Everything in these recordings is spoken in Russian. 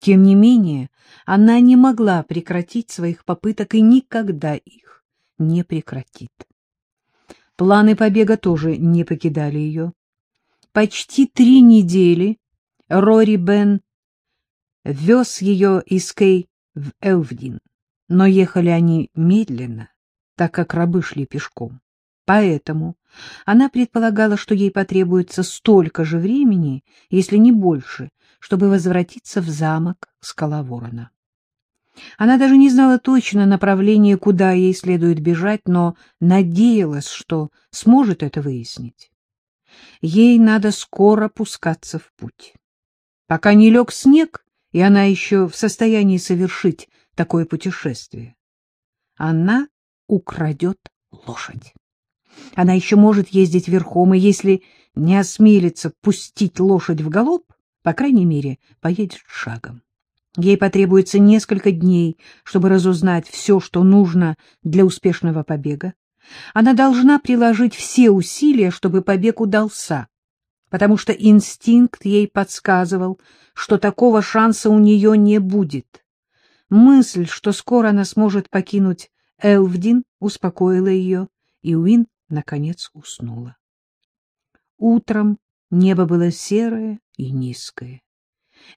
Тем не менее, она не могла прекратить своих попыток и никогда их не прекратит. Планы побега тоже не покидали ее. Почти три недели Рори Бен вез ее из Кей в Элвдин, но ехали они медленно, так как рабы шли пешком. Поэтому она предполагала, что ей потребуется столько же времени, если не больше, чтобы возвратиться в замок Скаловорона. Она даже не знала точно направление, куда ей следует бежать, но надеялась, что сможет это выяснить. Ей надо скоро пускаться в путь. Пока не лег снег, и она еще в состоянии совершить такое путешествие. Она украдет лошадь. Она еще может ездить верхом, и если не осмелится пустить лошадь в галоп, по крайней мере, поедет шагом. Ей потребуется несколько дней, чтобы разузнать все, что нужно для успешного побега. Она должна приложить все усилия, чтобы побег удался, потому что инстинкт ей подсказывал, что такого шанса у нее не будет. Мысль, что скоро она сможет покинуть Элвдин, успокоила ее, и Уин, наконец, уснула. Утром небо было серое и низкое.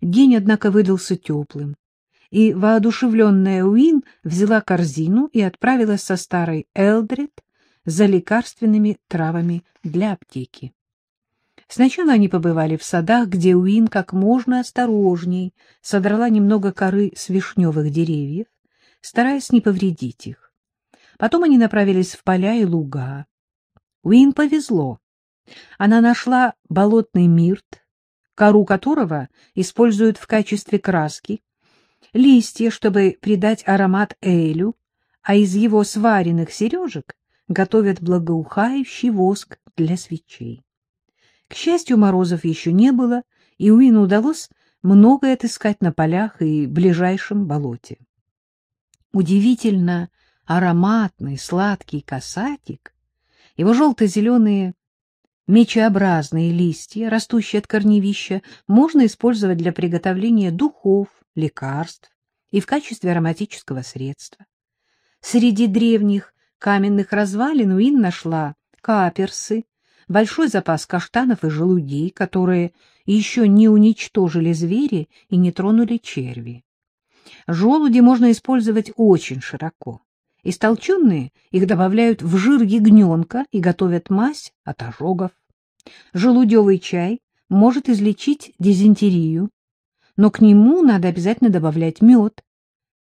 День, однако, выдался теплым, и воодушевленная Уин взяла корзину и отправилась со старой Элдред за лекарственными травами для аптеки. Сначала они побывали в садах, где Уин как можно осторожней содрала немного коры с вишневых деревьев, стараясь не повредить их. Потом они направились в поля и луга. Уин повезло. Она нашла болотный мирт, кору которого используют в качестве краски, листья, чтобы придать аромат элю, а из его сваренных сережек готовят благоухающий воск для свечей. К счастью, морозов еще не было, и Уину удалось многое отыскать на полях и ближайшем болоте. Удивительно ароматный сладкий касатик, его желто-зеленые Мечеобразные листья, растущие от корневища, можно использовать для приготовления духов, лекарств и в качестве ароматического средства. Среди древних каменных развалин Уин нашла каперсы, большой запас каштанов и желудей, которые еще не уничтожили звери и не тронули черви. Желуди можно использовать очень широко. Истолченные их добавляют в жир ягненка и готовят мазь от ожогов. Желудевый чай может излечить дизентерию, но к нему надо обязательно добавлять мед,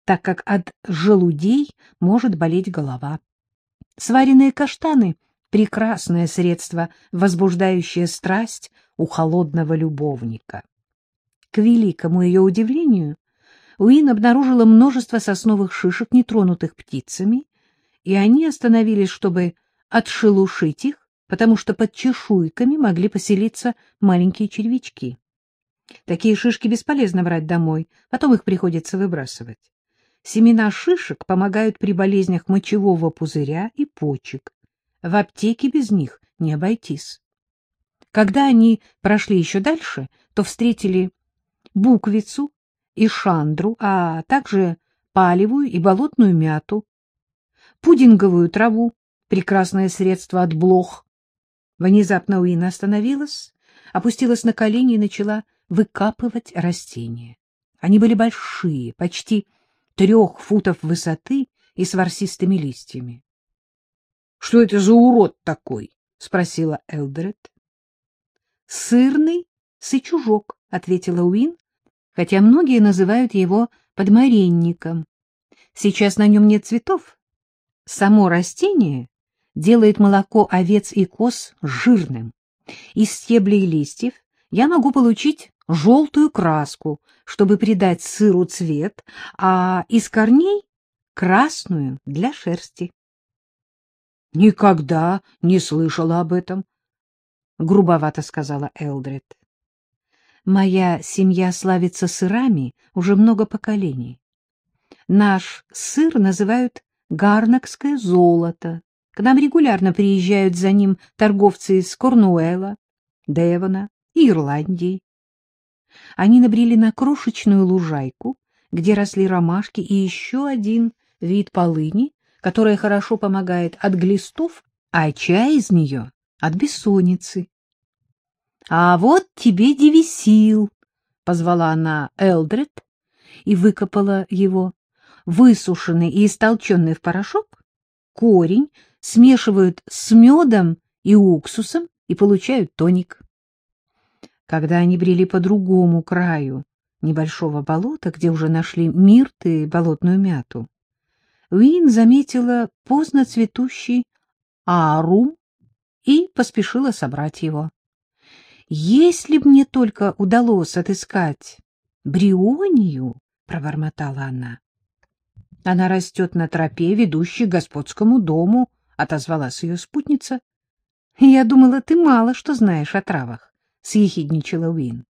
так как от желудей может болеть голова. Сваренные каштаны — прекрасное средство, возбуждающее страсть у холодного любовника. К великому ее удивлению, Уин обнаружила множество сосновых шишек, нетронутых птицами, и они остановились, чтобы отшелушить их, потому что под чешуйками могли поселиться маленькие червячки. Такие шишки бесполезно брать домой, потом их приходится выбрасывать. Семена шишек помогают при болезнях мочевого пузыря и почек. В аптеке без них не обойтись. Когда они прошли еще дальше, то встретили буквицу, и шандру, а также палевую и болотную мяту, пудинговую траву, прекрасное средство от блох. Внезапно Уина остановилась, опустилась на колени и начала выкапывать растения. Они были большие, почти трех футов высоты и с ворсистыми листьями. — Что это за урод такой? — спросила Элдред. — Сырный сычужок, — ответила Уин, хотя многие называют его подмаренником. Сейчас на нем нет цветов. Само растение делает молоко овец и коз жирным. Из стеблей и листьев я могу получить желтую краску, чтобы придать сыру цвет, а из корней — красную для шерсти. — Никогда не слышала об этом, — грубовато сказала Элдред. Моя семья славится сырами уже много поколений. Наш сыр называют гарнакское золото. К нам регулярно приезжают за ним торговцы из Корнуэлла, Девона и Ирландии. Они набрели на крошечную лужайку, где росли ромашки и еще один вид полыни, которая хорошо помогает от глистов, а чай из нее — от бессонницы. — А вот тебе девисил, — позвала она Элдред и выкопала его. Высушенный и истолченный в порошок, корень смешивают с медом и уксусом и получают тоник. Когда они брели по другому краю небольшого болота, где уже нашли мирты и болотную мяту, Уин заметила поздно цветущий арум и поспешила собрать его. Если б мне только удалось отыскать брионию, — пробормотала она. — Она растет на тропе, ведущей к господскому дому, — отозвалась ее спутница. — Я думала, ты мало что знаешь о травах, — съехидничала Уин.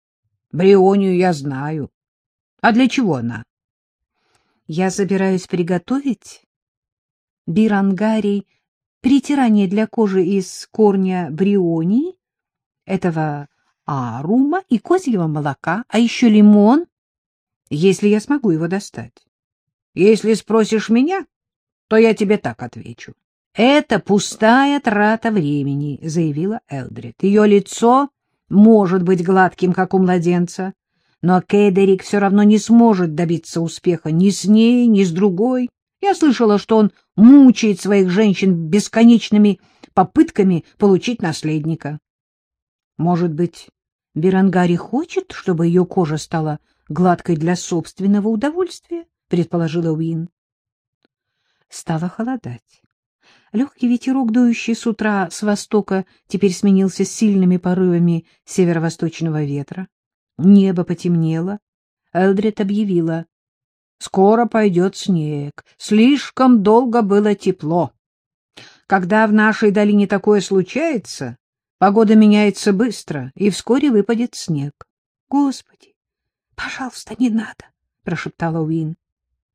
— Брионию я знаю. А для чего она? — Я собираюсь приготовить бирангарий, притирание для кожи из корня брионии этого арума и козьего молока, а еще лимон, если я смогу его достать. Если спросишь меня, то я тебе так отвечу. Это пустая трата времени, заявила Элдрид. Ее лицо может быть гладким, как у младенца, но Кейдерик все равно не сможет добиться успеха ни с ней, ни с другой. Я слышала, что он мучает своих женщин бесконечными попытками получить наследника. Может быть, Берангари хочет, чтобы ее кожа стала гладкой для собственного удовольствия, предположила Уин. Стало холодать. Легкий ветерок, дующий с утра с востока, теперь сменился сильными порывами северо-восточного ветра. Небо потемнело. Элдрид объявила. — Скоро пойдет снег. Слишком долго было тепло. Когда в нашей долине такое случается, Погода меняется быстро, и вскоре выпадет снег. — Господи, пожалуйста, не надо, — прошептала Уин.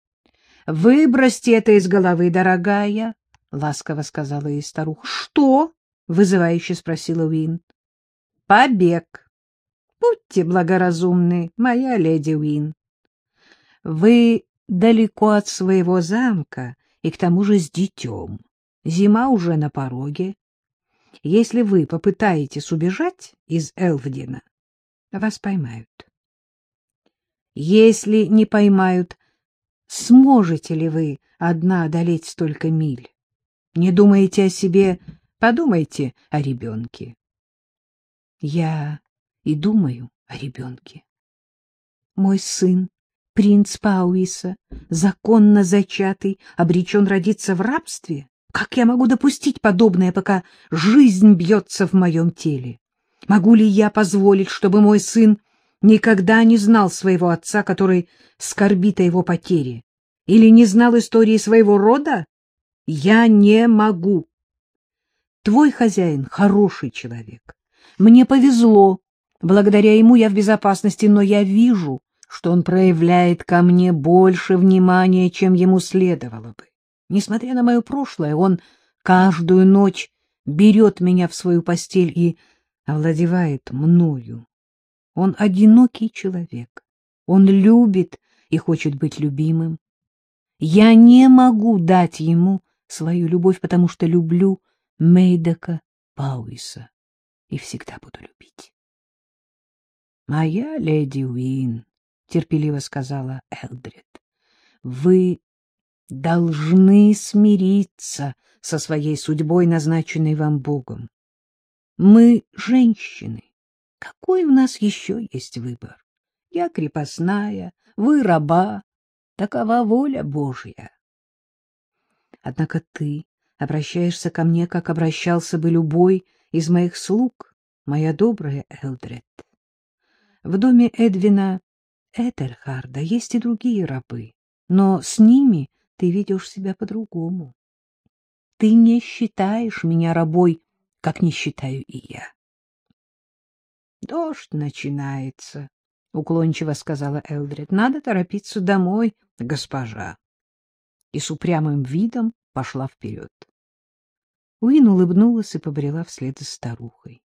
— Выбросьте это из головы, дорогая, — ласково сказала ей старуха. — Что? — вызывающе спросила Уин. — Побег. Будьте благоразумны, моя леди Уин. Вы далеко от своего замка и к тому же с детем. Зима уже на пороге. Если вы попытаетесь убежать из Элвдина, вас поймают. Если не поймают, сможете ли вы одна одолеть столько миль? Не думаете о себе, подумайте о ребенке. Я и думаю о ребенке. Мой сын, принц Пауиса, законно зачатый, обречен родиться в рабстве? Как я могу допустить подобное, пока жизнь бьется в моем теле? Могу ли я позволить, чтобы мой сын никогда не знал своего отца, который скорбит о его потере? Или не знал истории своего рода? Я не могу. Твой хозяин хороший человек. Мне повезло. Благодаря ему я в безопасности, но я вижу, что он проявляет ко мне больше внимания, чем ему следовало бы. Несмотря на мое прошлое, он каждую ночь берет меня в свою постель и овладевает мною. Он одинокий человек. Он любит и хочет быть любимым. Я не могу дать ему свою любовь, потому что люблю Мейдока Пауиса и всегда буду любить. — Моя леди Уин, — терпеливо сказала Элдред, — вы должны смириться со своей судьбой, назначенной вам Богом. Мы женщины. Какой у нас еще есть выбор? Я крепостная, вы раба. Такова воля Божья. Однако ты обращаешься ко мне, как обращался бы любой из моих слуг, моя добрая Элдред. В доме Эдвина Этерхарда есть и другие рабы, но с ними ты ведешь себя по-другому. Ты не считаешь меня рабой, как не считаю и я. — Дождь начинается, — уклончиво сказала Элдрид. — Надо торопиться домой, госпожа. И с упрямым видом пошла вперед. Уин улыбнулась и побрела вслед за старухой.